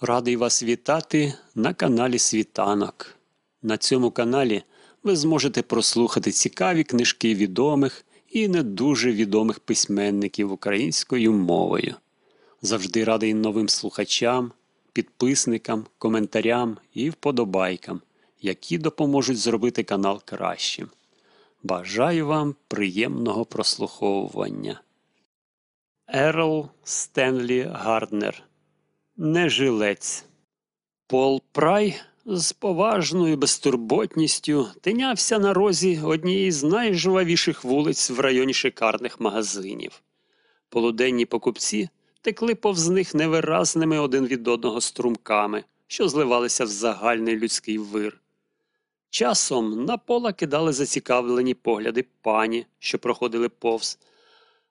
Радий вас вітати на каналі Світанок. На цьому каналі ви зможете прослухати цікаві книжки відомих і не дуже відомих письменників українською мовою. Завжди радий новим слухачам, підписникам, коментарям і вподобайкам, які допоможуть зробити канал кращим. Бажаю вам приємного прослуховування. Ерл Стенлі Гарднер не жилець. Пол Прай з поважною безтурботністю тинявся на розі однієї з найжвавіших вулиць в районі шикарних магазинів. Полуденні покупці текли повз них невиразними один від одного струмками, що зливалися в загальний людський вир. Часом на пола кидали зацікавлені погляди пані, що проходили повз,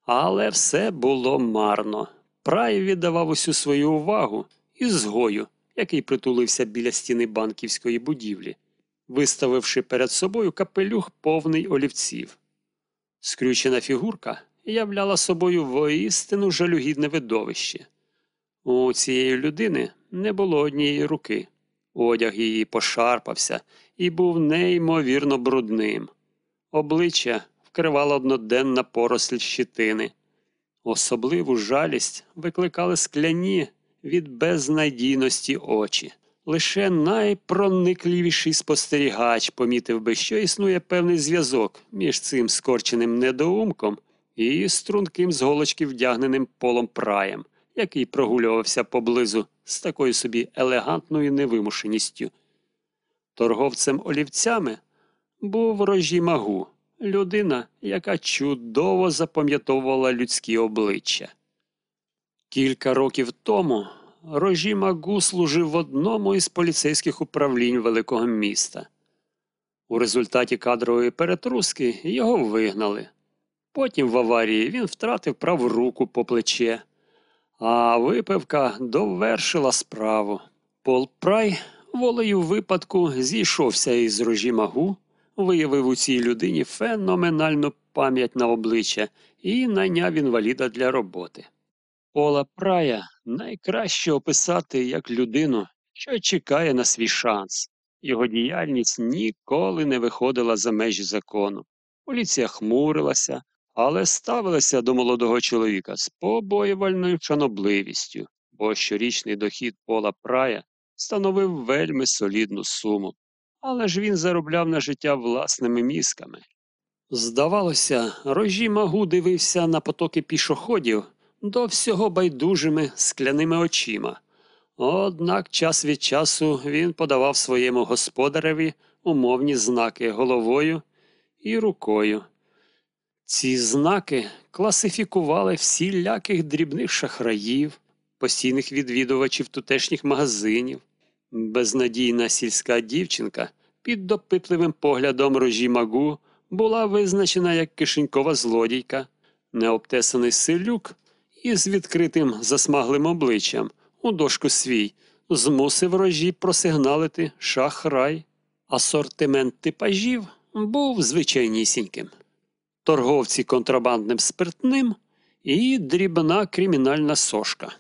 але все було марно. Прай віддавав усю свою увагу ізгою, який притулився біля стіни банківської будівлі, виставивши перед собою капелюх повний олівців. Скрючена фігурка являла собою воістину жалюгідне видовище. У цієї людини не було однієї руки. Одяг її пошарпався і був неймовірно брудним. Обличчя вкривала одноденна поросль щитини. Особливу жалість викликали скляні від безнадійності очі. Лише найпроникливіший спостерігач помітив би, що існує певний зв'язок між цим скорченим недоумком і струнким з голочки вдягненим полом праєм, який прогулювався поблизу з такою собі елегантною невимушеністю. Торговцем олівцями був рожі магу, людина, яка чудово запам'ятовувала людські обличчя. Кілька років тому Рожі Магу служив в одному із поліцейських управлінь великого міста. У результаті кадрової перетруски його вигнали. Потім в аварії він втратив праву руку по плече, а випивка довершила справу. Пол Прай волею випадку зійшовся із рожі Магу виявив у цій людині феноменальну пам'ять на обличчя і найняв інваліда для роботи. Пола Прая найкраще описати як людину, що чекає на свій шанс. Його діяльність ніколи не виходила за межі закону. Поліція хмурилася, але ставилася до молодого чоловіка з побоювальною шанобливістю, бо щорічний дохід Пола Прая становив вельми солідну суму але ж він заробляв на життя власними мізками. Здавалося, рожі магу дивився на потоки пішоходів до всього байдужими скляними очима. Однак час від часу він подавав своєму господареві умовні знаки головою і рукою. Ці знаки класифікували всіляких дрібних шахраїв, постійних відвідувачів тутешніх магазинів, Безнадійна сільська дівчинка під допитливим поглядом рожі магу була визначена як кишенькова злодійка, необтесаний селюк із відкритим засмаглим обличчям у дошку свій змусив рожі просигналити шахрай. Асортимент типажів був звичайнісіньким. Торговці контрабандним спиртним і дрібна кримінальна сошка.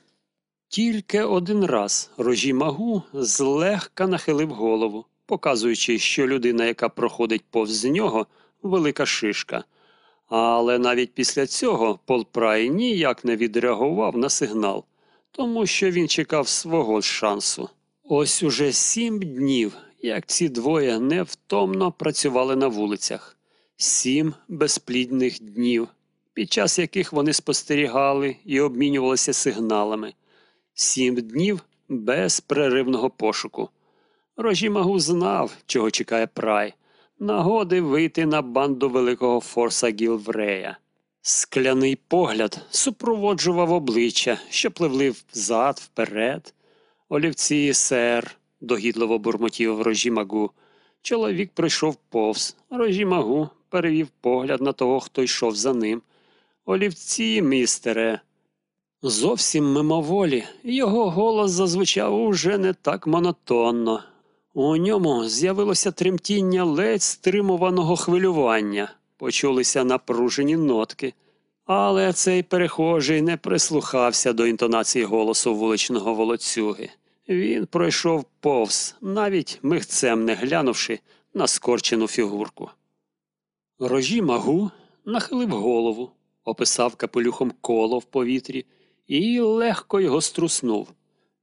Тільки один раз рожі магу злегка нахилив голову, показуючи, що людина, яка проходить повз нього, велика шишка. Але навіть після цього Пол Прай ніяк не відреагував на сигнал, тому що він чекав свого шансу. Ось уже сім днів, як ці двоє невтомно працювали на вулицях, сім безплідних днів, під час яких вони спостерігали і обмінювалися сигналами сім днів безперервного пошуку. Рожімагу знав, чого чекає прай, нагоди вийти на банду великого Форса Гілврея. Скляний погляд супроводжував обличчя, що пливли взад, вперед. Олівці, сер, догідливо бурмотів рожімагу. Чоловік прийшов повз. Рожімагу перевів погляд на того, хто йшов за ним. Олівці, містере, Зовсім мимоволі його голос зазвучав уже не так монотонно. У ньому з'явилося тремтіння ледь стримуваного хвилювання, почулися напружені нотки, але цей перехожий не прислухався до інтонації голосу вуличного волоцюги. Він пройшов повз, навіть мигцем не глянувши на скорчену фігурку. Рожі магу нахилив голову, описав капелюхом коло в повітрі і легко його струснув.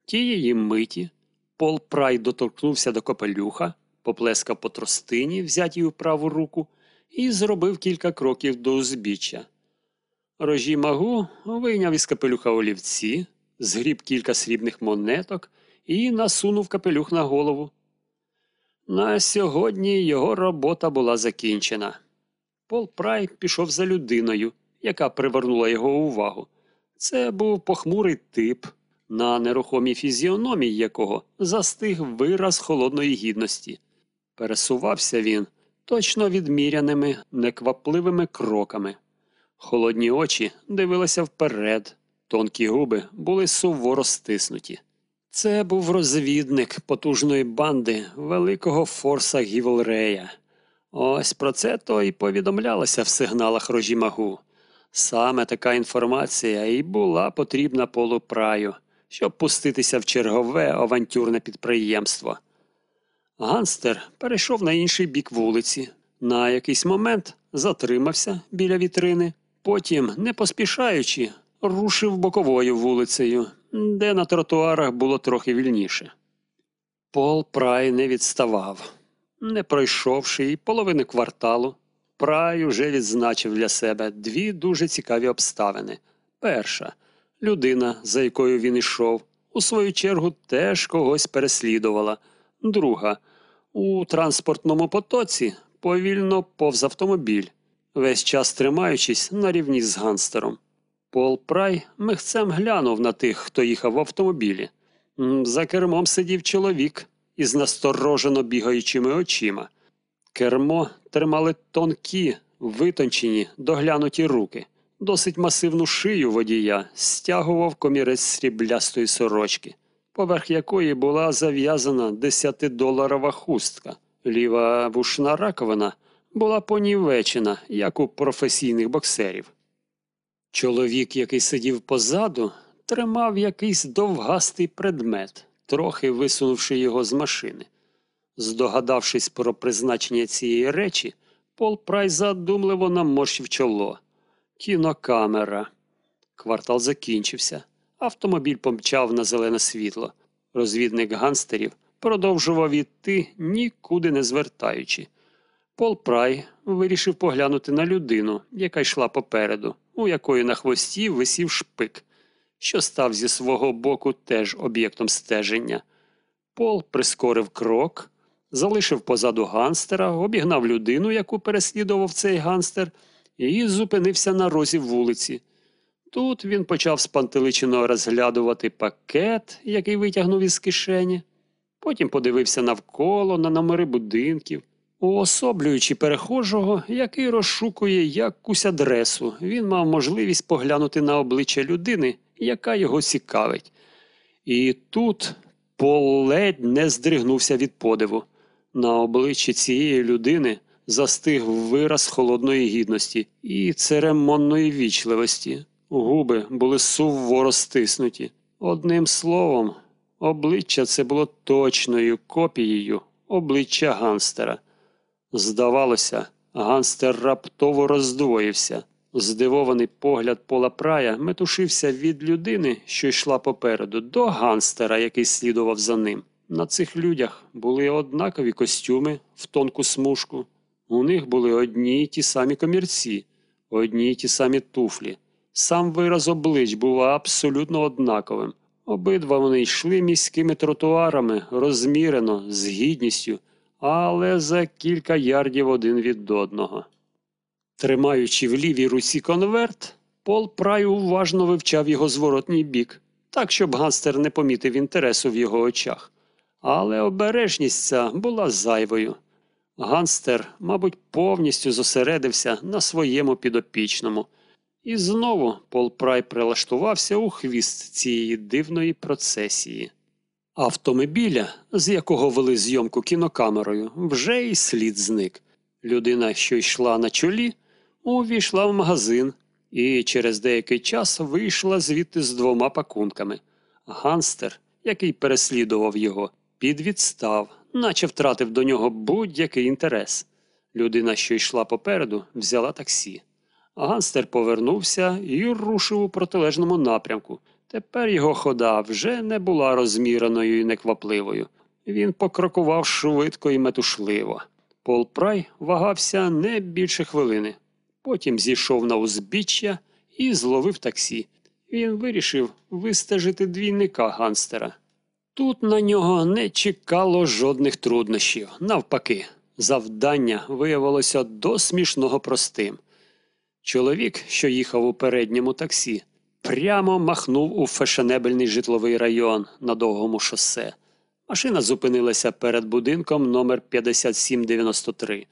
Тієї миті Пол Прай доторкнувся до капелюха, поплескав по тростині, взятій у праву руку, і зробив кілька кроків до узбіччя. Рожі магу вийняв із капелюха олівці, згріб кілька срібних монеток і насунув капелюх на голову. На сьогодні його робота була закінчена. Пол Прай пішов за людиною, яка привернула його увагу. Це був похмурий тип, на нерухомій фізіономії якого застиг вираз холодної гідності. Пересувався він точно відміряними, неквапливими кроками. Холодні очі дивилися вперед, тонкі губи були суворо стиснуті. Це був розвідник потужної банди великого форса Гівелрея. Ось про це то і повідомлялося в сигналах Рожімагу. Саме така інформація і була потрібна Полу Праю, щоб пуститися в чергове авантюрне підприємство. Ганстер перейшов на інший бік вулиці. На якийсь момент затримався біля вітрини, потім, не поспішаючи, рушив боковою вулицею, де на тротуарах було трохи вільніше. Пол Прай не відставав. Не пройшовши й половини кварталу, Прай уже відзначив для себе дві дуже цікаві обставини. Перша людина, за якою він ішов, у свою чергу теж когось переслідувала. Друга у транспортному потоці повільно повз автомобіль, весь час тримаючись на рівні з ганстером. Пол Прай михцем глянув на тих, хто їхав в автомобілі. За кермом сидів чоловік із насторожено бігаючими очима. Кермо тримали тонкі, витончені, доглянуті руки. Досить масивну шию водія стягував комірець сріблястої сорочки, поверх якої була зав'язана десятидоларова хустка. Ліва вушна раковина була понівечена, як у професійних боксерів. Чоловік, який сидів позаду, тримав якийсь довгастий предмет, трохи висунувши його з машини. Здогадавшись про призначення цієї речі, Пол Прай задумливо наморщив чоло. Кінокамера. Квартал закінчився. Автомобіль помчав на зелене світло. Розвідник ганстерів продовжував іти, нікуди не звертаючи. Пол Прай вирішив поглянути на людину, яка йшла попереду, у якої на хвості висів шпик, що став зі свого боку теж об'єктом стеження. Пол прискорив крок, залишив позаду ганстера, обігнав людину, яку переслідував цей ганстер, і зупинився на розі вулиці. Тут він почав спантеличено розглядувати пакет, який витягнув із кишені. Потім подивився навколо на номери будинків. Уособлюючи перехожого, який розшукує якусь адресу, він мав можливість поглянути на обличчя людини, яка його цікавить. І тут Пол ледь не здригнувся від подиву. На обличчі цієї людини застиг вираз холодної гідності і церемонної вічливості. Губи були суворо стиснуті. Одним словом, обличчя це було точною копією обличчя ганстера. Здавалося, ганстер раптово роздвоївся. Здивований погляд Пола Прая метушився від людини, що йшла попереду, до ганстера, який слідував за ним. На цих людях були однакові костюми в тонку смужку. У них були одні й ті самі комірці, одні й ті самі туфлі. Сам вираз облич був абсолютно однаковим. Обидва вони йшли міськими тротуарами розмірено, з гідністю, але за кілька ярдів один від одного. Тримаючи в лівій руці конверт, Пол Прай уважно вивчав його зворотній бік, так, щоб гастер не помітив інтересу в його очах. Але обережність ця була зайвою. Ганстер, мабуть, повністю зосередився на своєму підопічному. І знову Пол Прай прилаштувався у хвіст цієї дивної процесії. Автомобіля, з якого вели зйомку кінокамерою, вже й слід зник. Людина, що йшла на чолі, увійшла в магазин і через деякий час вийшла звідти з двома пакунками. Ганстер, який переслідував його, підвідстав, наче втратив до нього будь-який інтерес. Людина, що йшла попереду, взяла таксі. Ганстер повернувся і рушив у протилежному напрямку. Тепер його хода вже не була розміреною і неквапливою. Він покрокував швидко і метушливо. Пол Прай вагався не більше хвилини. Потім зійшов на узбіччя і зловив таксі. Він вирішив вистежити двійника ганстера. Тут на нього не чекало жодних труднощів. Навпаки, завдання виявилося до смішного простим. Чоловік, що їхав у передньому таксі, прямо махнув у фешенебельний житловий район на довгому шосе. Машина зупинилася перед будинком номер 5793.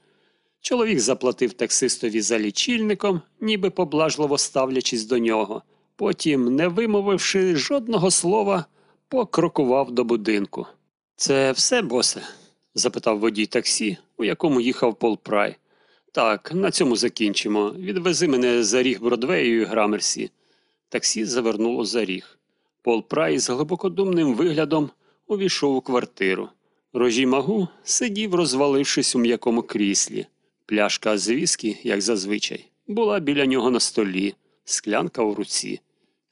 Чоловік заплатив таксистові за лічильником, ніби поблажливо ставлячись до нього. Потім, не вимовивши жодного слова, покрокував до будинку. Це все, босе? запитав водій таксі, у якому їхав Пол Прай. Так, на цьому закінчимо. Відвези мене за ріг Бродвею і Грамерсі. Таксі завернуло за ріг. Пол Прай з глибокодумним виглядом увійшов у квартиру. Рожі Магу сидів, розвалившись у м'якому кріслі. Пляшка з віскі, як зазвичай, була біля нього на столі, склянка у руці.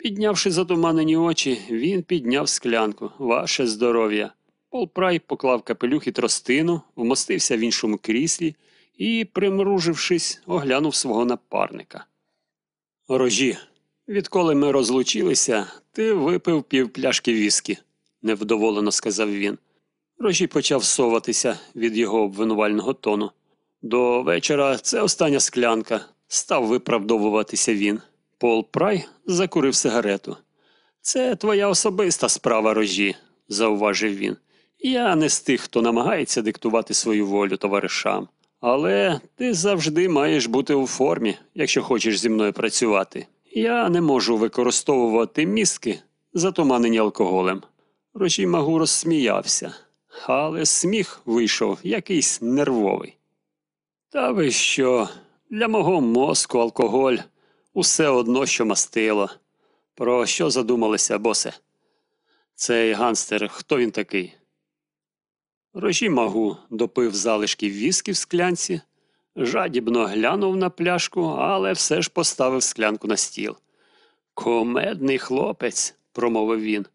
Піднявши затуманені очі, він підняв склянку. Ваше здоров'я. Пол Прай поклав капелюх і тростину, вмостився в іншому кріслі і, примружившись, оглянув свого напарника. Рожі, відколи ми розлучилися, ти випив півпляшки віскі, невдоволено сказав він. Рожі почав соватися від його обвинувального тону. До вечора це остання склянка, став виправдовуватися він. Пол Прай закурив сигарету. Це твоя особиста справа, рожі, зауважив він. Я не з тих, хто намагається диктувати свою волю товаришам. Але ти завжди маєш бути у формі, якщо хочеш зі мною працювати. Я не можу використовувати мізки, затуманені алкоголем. Рожі Магу розсміявся, але сміх вийшов якийсь нервовий. Та ви що? Для мого мозку алкоголь усе одно, що мастило. Про що задумалися, босе? Цей ганстер, хто він такий? Рожі Магу допив залишки віскі в склянці, жадібно глянув на пляшку, але все ж поставив склянку на стіл. Комедний хлопець, промовив він.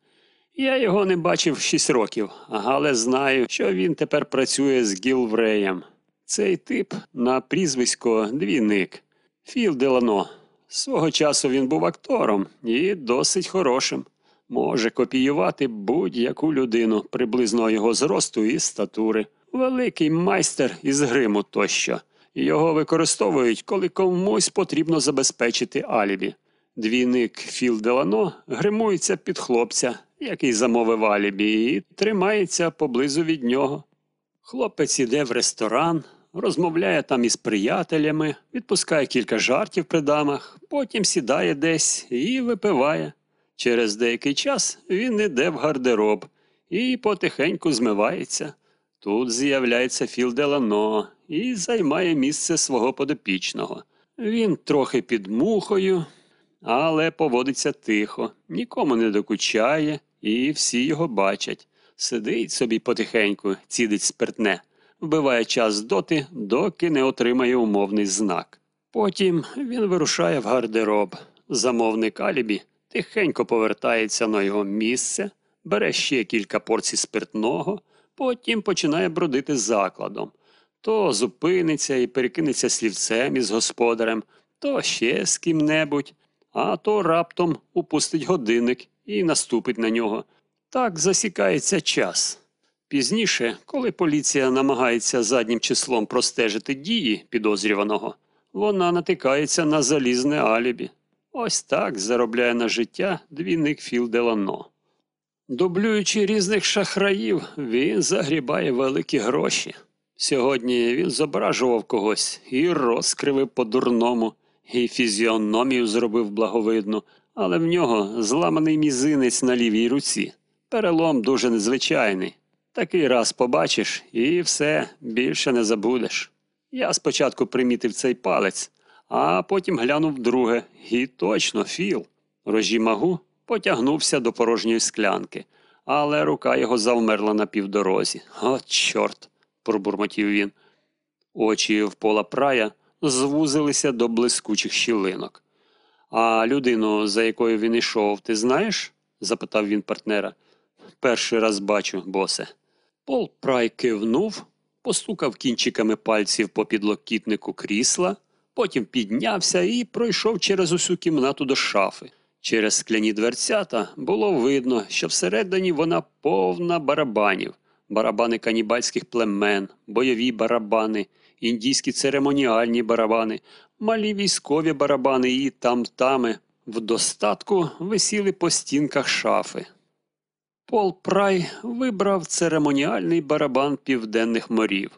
Я його не бачив шість років, але знаю, що він тепер працює з Гілвреєм. Цей тип на прізвисько двійник Філ Делано. Свого часу він був актором і досить хорошим. Може копіювати будь-яку людину приблизно його зросту і статури. Великий майстер із гриму тощо. Його використовують, коли комусь потрібно забезпечити алібі. Двійник Філ Делано гримується під хлопця, який замовив алібі, і тримається поблизу від нього. Хлопець іде в ресторан, розмовляє там із приятелями, відпускає кілька жартів при дамах, потім сідає десь і випиває. Через деякий час він іде в гардероб і потихеньку змивається. Тут з'являється Філ Делано і займає місце свого подопічного. Він трохи під мухою, але поводиться тихо, нікому не докучає, і всі його бачать. Сидить собі потихеньку, цідить спиртне, вбиває час доти, доки не отримає умовний знак. Потім він вирушає в гардероб. Замовник Алібі тихенько повертається на його місце, бере ще кілька порцій спиртного, потім починає бродити закладом. То зупиниться і перекинеться слівцем із господарем, то ще з ким-небудь, а то раптом упустить годинник і наступить на нього. Так засікається час. Пізніше, коли поліція намагається заднім числом простежити дії підозрюваного, вона натикається на залізне алібі. Ось так заробляє на життя двійник Філ Делано. Дублюючи різних шахраїв, він загрібає великі гроші. Сьогодні він зображував когось і розкривив по-дурному, і фізіономію зробив благовидну, але в нього зламаний мізинець на лівій руці. Перелом дуже незвичайний. Такий раз побачиш і все більше не забудеш. Я спочатку примітив цей палець, а потім глянув вдруге, і точно філ. Рожі магу потягнувся до порожньої склянки, але рука його завмерла на півдорозі. О, чорт, пробурмотів він. Очі в пола прая звузилися до блискучих щілинок. А людину, за якою він йшов, ти знаєш? запитав він партнера. Перший раз бачу, босе. Пол Прай кивнув, постукав кінчиками пальців по підлокітнику крісла, потім піднявся і пройшов через усю кімнату до шафи. Через скляні дверцята було видно, що всередині вона повна барабанів, барабани канібальських племен, бойові барабани, індійські церемоніальні барабани, малі військові барабани і там-тами в достатку висіли по стінках шафи. Пол Прай вибрав церемоніальний барабан південних морів.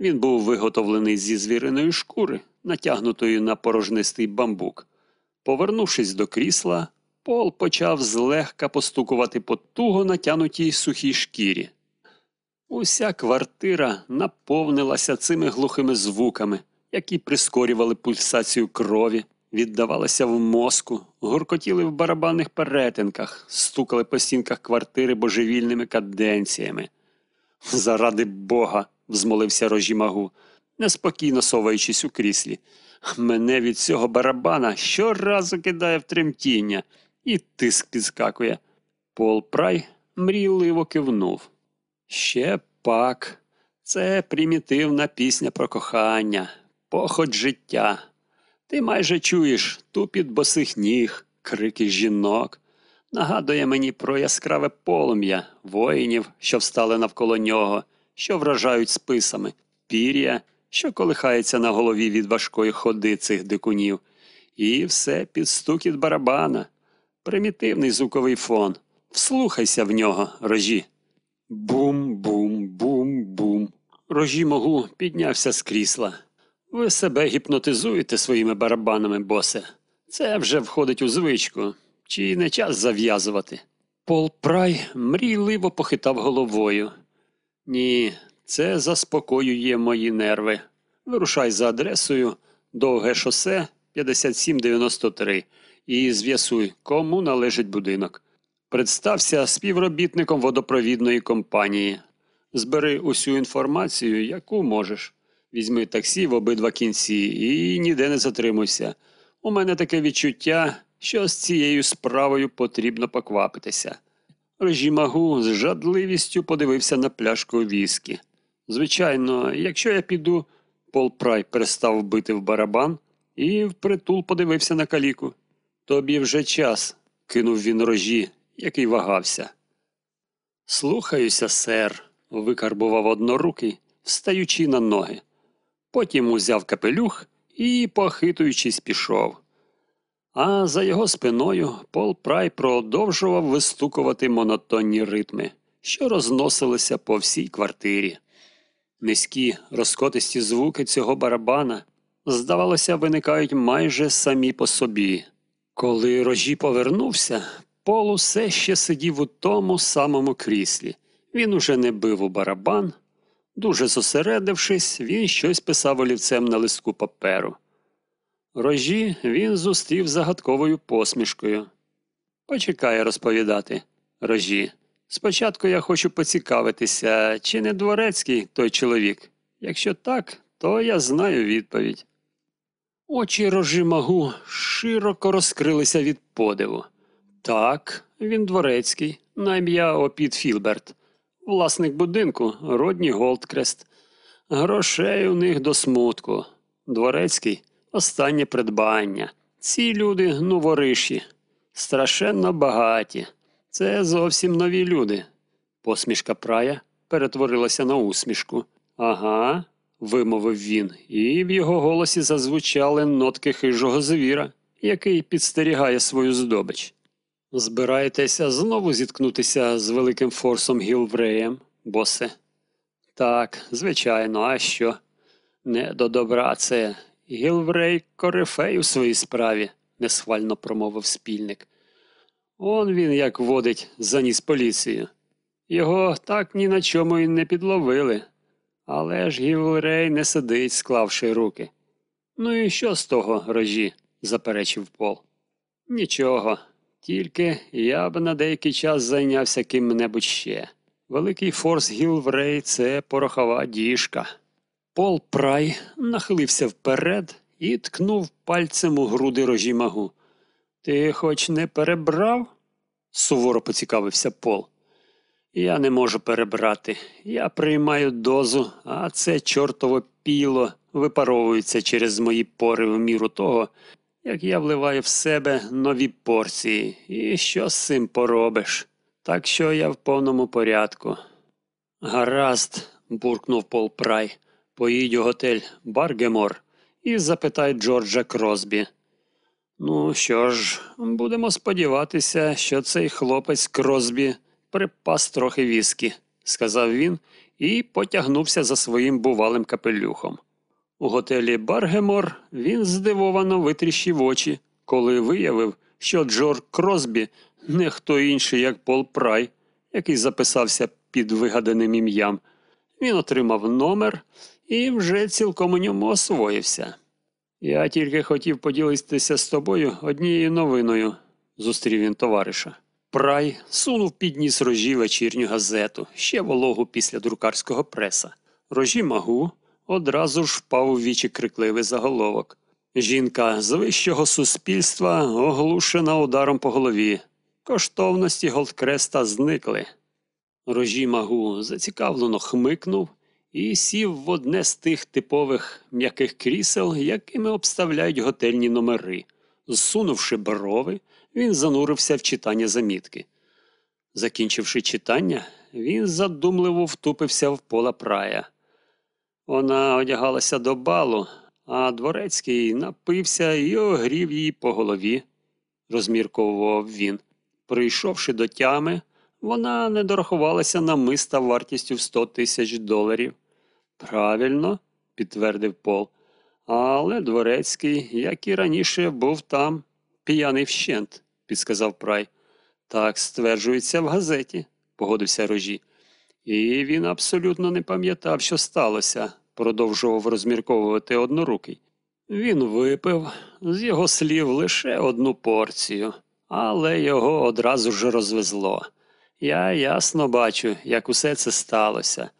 Він був виготовлений зі звіриної шкури, натягнутої на порожнистий бамбук. Повернувшись до крісла, Пол почав злегка постукувати по туго натянутій сухій шкірі. Уся квартира наповнилася цими глухими звуками, які прискорювали пульсацію крові, віддавалися в мозку, гуркотіли в барабанних перетинках, стукали по стінках квартири божевільними каденціями. Заради Бога, взмолився рожімагу, неспокійно соваючись у кріслі. Мене від цього барабана щоразу кидає в тремтіння, і тиск підскакує. Пол Прай мрійливо кивнув. Ще пак. Це примітивна пісня про кохання, похоть життя. Ти майже чуєш тупіт босих ніг, крики жінок. Нагадує мені про яскраве полум'я, воїнів, що встали навколо нього, що вражають списами, пір'я, що колихається на голові від важкої ходи цих дикунів. І все під стукіт барабана. Примітивний звуковий фон. Вслухайся в нього, рожі. Бум-бум-бум-бум. Рожі могу піднявся з крісла. Ви себе гіпнотизуєте своїми барабанами, босе. Це вже входить у звичку. Чи не час зав'язувати? Пол Прай мрійливо похитав головою. Ні, це заспокоює мої нерви. Вирушай за адресою довге шосе 5793 і з'ясуй, кому належить будинок. Представся співробітником водопровідної компанії. Збери усю інформацію, яку можеш. Візьми таксі в обидва кінці і ніде не затримуйся. У мене таке відчуття, що з цією справою потрібно поквапитися. Режімагу з жадливістю подивився на пляшку віскі. Звичайно, якщо я піду, Пол Прай перестав бити в барабан і впритул подивився на каліку. Тобі вже час, кинув він рожі, який вагався. Слухаюся, сер, викарбував однорукий, встаючи на ноги. Потім узяв капелюх і, похитуючись, пішов. А за його спиною Пол Прай продовжував вистукувати монотонні ритми, що розносилися по всій квартирі. Низькі розкотисті звуки цього барабана, здавалося, виникають майже самі по собі. Коли рожі повернувся, Пол усе ще сидів у тому самому кріслі. Він уже не бив у барабан. Дуже зосередившись, він щось писав олівцем на листку паперу. Рожі він зустрів загадковою посмішкою. Почекай розповідати, рожі. Спочатку я хочу поцікавитися, чи не дворецький той чоловік. Якщо так, то я знаю відповідь. Очі рожі магу широко розкрилися від подиву. Так, він дворецький, на ім'я Опіт Філберт, власник будинку, родні Голдкрест. Грошей у них до смутку. Дворецький останнє придбання. Ці люди новориші, страшенно багаті. Це зовсім нові люди. Посмішка прая перетворилася на усмішку. Ага, вимовив він, і в його голосі зазвучали нотки хижого звіра, який підстерігає свою здобич. Збираєтеся знову зіткнутися з великим форсом Гілвреєм, босе? Так, звичайно, а що? Не до добра це. Гілврей корифей у своїй справі, несхвально промовив спільник. Он він як водить заніс поліцію. Його так ні на чому й не підловили. Але ж Гілврей не сидить, склавши руки. Ну і що з того, Рожі? заперечив Пол. Нічого, Тільки я б на деякий час зайнявся ким-небудь ще. Великий Форс Гілврей це порохова діжка. Пол Прай нахилився вперед і ткнув пальцем у груди Рожі Магу. Ти хоч не перебрав? суворо поцікавився Пол. Я не можу перебрати. Я приймаю дозу, а це чортово піло випаровується через мої пори в міру того, як я вливаю в себе нові порції. І що з цим поробиш? Так що я в повному порядку. Гаразд, буркнув Пол Прай. Поїдь у готель Баргемор і запитай Джорджа Кросбі. Ну що ж, будемо сподіватися, що цей хлопець Кросбі припас трохи віскі, сказав він і потягнувся за своїм бувалим капелюхом. У готелі Баргемор він здивовано витріщив очі, коли виявив, що Джордж Кросбі не хто інший, як Пол Прай, який записався під вигаданим ім'ям. Він отримав номер і вже цілком у ньому освоївся. Я тільки хотів поділитися з тобою однією новиною, зустрів він товариша. Прай сунув під ніс рожі вечірню газету, ще вологу після друкарського преса. Рожі магу одразу ж впав у вічі крикливий заголовок. Жінка з вищого суспільства оглушена ударом по голові. Коштовності Голдкреста зникли. Рожі магу зацікавлено хмикнув і сів в одне з тих типових м'яких крісел, якими обставляють готельні номери. Зсунувши брови, він занурився в читання замітки. Закінчивши читання, він задумливо втупився в пола прая. Вона одягалася до балу, а дворецький напився і огрів її по голові, розмірковував він. Прийшовши до тями, вона не дорахувалася на миста вартістю в 100 тисяч доларів. Правильно, підтвердив Пол. Але дворецький, як і раніше, був там п'яний вщент, підсказав Прай. Так стверджується в газеті, погодився рожі. І він абсолютно не пам'ятав, що сталося, продовжував розмірковувати однорукий. Він випив, з його слів, лише одну порцію, але його одразу ж розвезло. Я ясно бачу, як усе це сталося.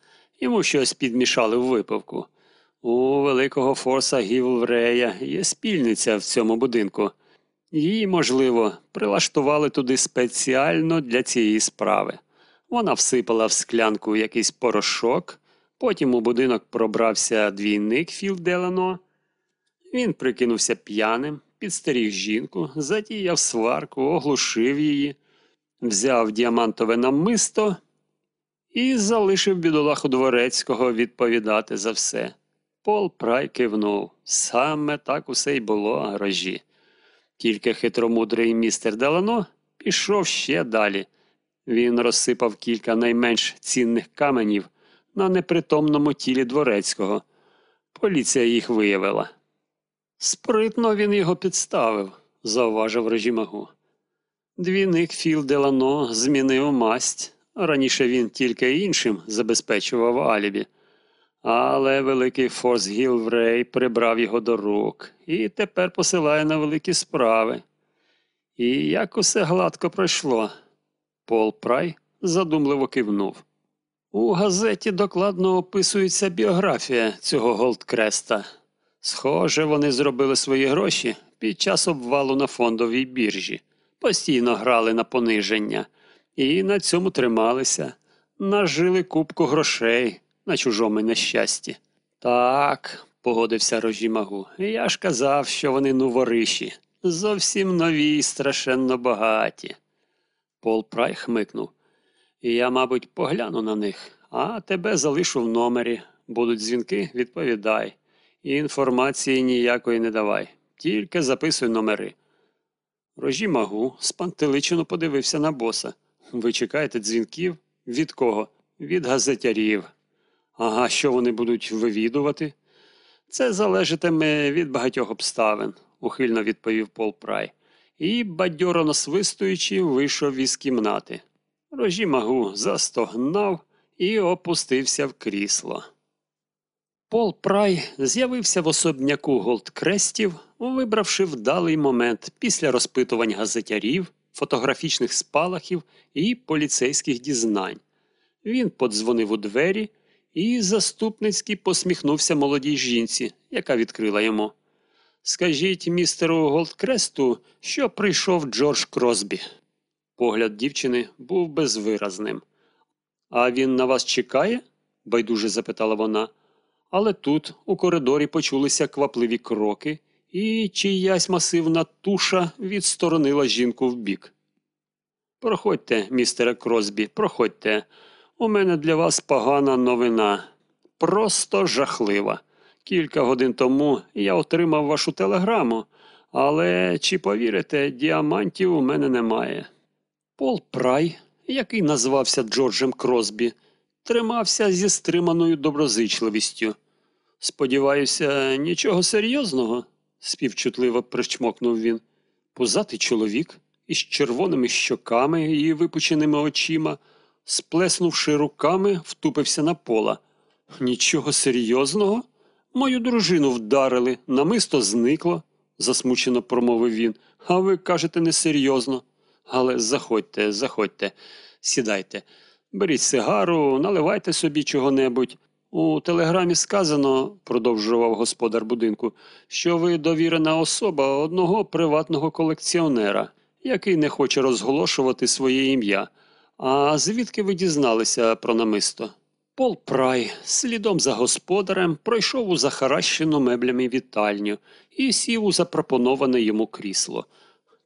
Йому щось підмішали в випивку. У великого Форса Гівлрея є спільниця в цьому будинку. Її, можливо, прилаштували туди спеціально для цієї справи. Вона всипала в склянку якийсь порошок, потім у будинок пробрався двійник Філ Делано. Він прикинувся п'яним, підстеріг жінку, затіяв сварку, оглушив її, взяв діамантове намисто і залишив бідолаху дворецького відповідати за все. Пол Прай кивнув. Саме так усе й було гаражі. Тільки хитромудрий містер Делано пішов ще далі. Він розсипав кілька найменш цінних каменів на непритомному тілі дворецького. Поліція їх виявила. Спритно він його підставив, зауважив Рожі Магу. Двійник Філ Делано змінив масть. Раніше він тільки іншим забезпечував алібі. Але великий Форс Гілврей прибрав його до рук і тепер посилає на великі справи. І як усе гладко пройшло. Пол Прай задумливо кивнув. У газеті докладно описується біографія цього Голдкреста. Схоже, вони зробили свої гроші під час обвалу на фондовій біржі, постійно грали на пониження і на цьому трималися, нажили кубку грошей на чужому нещасті. Так, погодився Рожімагу, я ж казав, що вони нувориші, зовсім нові і страшенно багаті. Пол Прай хмикнув. Я, мабуть, погляну на них, а тебе залишу в номері. Будуть дзвінки, відповідай. Інформації ніякої не давай, тільки записуй номери. Рожі магу спантеличено подивився на боса. Ви чекаєте дзвінків? Від кого? Від газетярів. Ага, що вони будуть вивідувати? Це залежатиме від багатьох обставин, ухильно відповів Пол Прай. І, бадьоро насвистуючи, вийшов із кімнати. Рожі магу застогнав і опустився в крісло. Пол Прай з'явився в особняку Голдкрестів, вибравши вдалий момент після розпитувань газетярів фотографічних спалахів і поліцейських дізнань. Він подзвонив у двері і заступницьки посміхнувся молодій жінці, яка відкрила йому. Скажіть містеру Голдкресту, що прийшов Джордж Кросбі. Погляд дівчини був безвиразним. А він на вас чекає? байдуже запитала вона. Але тут, у коридорі, почулися квапливі кроки, і чиясь масивна туша відсторонила жінку вбік. Проходьте, містере Кросбі, проходьте. У мене для вас погана новина. Просто жахлива. Кілька годин тому я отримав вашу телеграму, але чи повірите, діамантів у мене немає. Пол Прай, який назвався Джорджем Кросбі, тримався зі стриманою доброзичливістю. Сподіваюся, нічого серйозного, співчутливо причмокнув він. Пузатий чоловік із червоними щоками і випученими очима, сплеснувши руками, втупився на пола. Нічого серйозного? Мою дружину вдарили, намисто зникло, засмучено промовив він. А ви кажете несерйозно. Але заходьте, заходьте, сідайте, беріть сигару, наливайте собі чого-небудь. У телеграмі сказано, продовжував господар будинку, що ви довірена особа одного приватного колекціонера, який не хоче розголошувати своє ім'я. А звідки ви дізналися про намисто? Пол Прай, слідом за господарем, пройшов у захаращену меблями вітальню і сів у запропоноване йому крісло.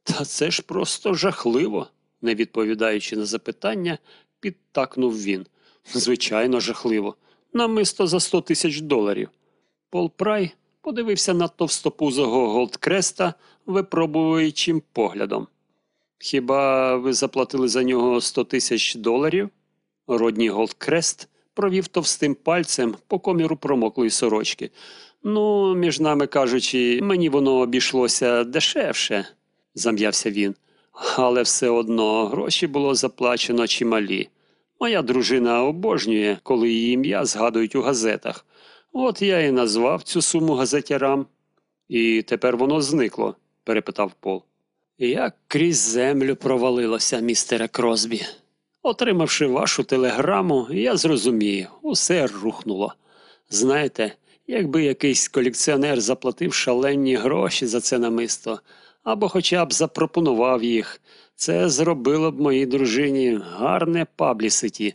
Та це ж просто жахливо, не відповідаючи на запитання, підтакнув він. Звичайно, жахливо. Намисто за сто тисяч доларів. Пол Прай подивився на товстопузого Голдкреста, випробуючим поглядом. Хіба ви заплатили за нього сто тисяч доларів? Родній Голдкрест провів товстим пальцем по коміру промоклої сорочки. Ну, між нами кажучи, мені воно обійшлося дешевше, зам'явся він. Але все одно гроші було заплачено чималі. Моя дружина обожнює, коли її ім'я згадують у газетах. От я і назвав цю суму газетярам. І тепер воно зникло? перепитав Пол. Як крізь землю провалилося, містере Кросбі. Отримавши вашу телеграму, я зрозумію, усе рухнуло. Знаєте, якби якийсь колекціонер заплатив шалені гроші за це намисто, або хоча б запропонував їх, це зробило б моїй дружині гарне пабліситі.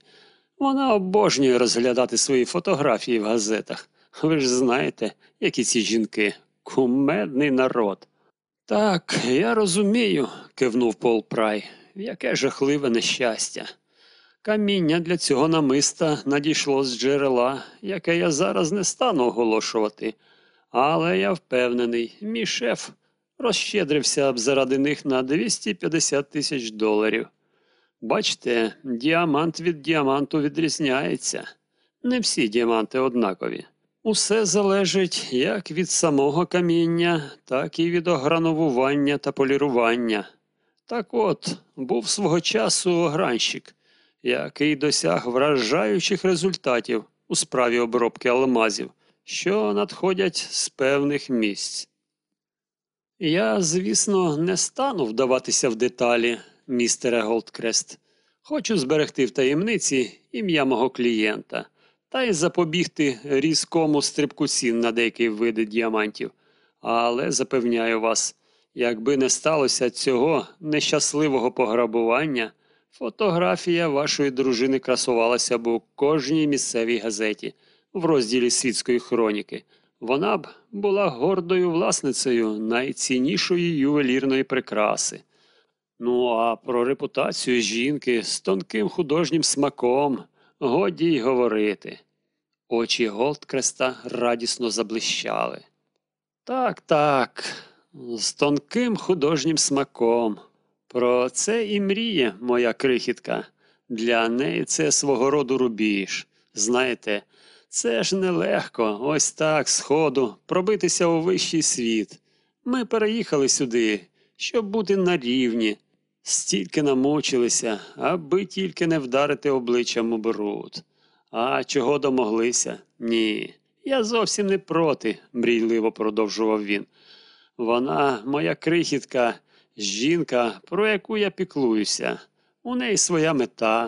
Вона обожнює розглядати свої фотографії в газетах. Ви ж знаєте, які ці жінки, кумедний народ. Так, я розумію, кивнув Пол Прай. Яке жахливе нещастя. Каміння для цього намиста надійшло з джерела, яке я зараз не стану оголошувати. Але я впевнений, мій шеф розщедрився б заради них на 250 тисяч доларів. Бачите, діамант від діаманту відрізняється. Не всі діаманти однакові. Усе залежить як від самого каміння, так і від ограновування та полірування. Так от, був свого часу огранщик, який досяг вражаючих результатів у справі обробки алмазів, що надходять з певних місць. Я, звісно, не стану вдаватися в деталі, містере Голдкрест. Хочу зберегти в таємниці ім'я мого клієнта та й запобігти різкому стрибку цін на деякі види діамантів. Але запевняю вас, якби не сталося цього нещасливого пограбування, фотографія вашої дружини красувалася б у кожній місцевій газеті в розділі світської хроніки. Вона б була гордою власницею найціннішої ювелірної прикраси. Ну, а про репутацію жінки з тонким художнім смаком годі й говорити. Очі Голдкреста радісно заблищали. Так, так, з тонким художнім смаком. Про це і мріє моя крихітка. Для неї це свого роду рубіж. Знаєте, це ж нелегко, ось так, сходу, пробитися у вищий світ. Ми переїхали сюди, щоб бути на рівні. Стільки намучилися, аби тільки не вдарити обличчям у бруд. А чого домоглися? Ні. Я зовсім не проти, мрійливо продовжував він. Вона, моя крихітка, Жінка, про яку я піклуюся. У неї своя мета,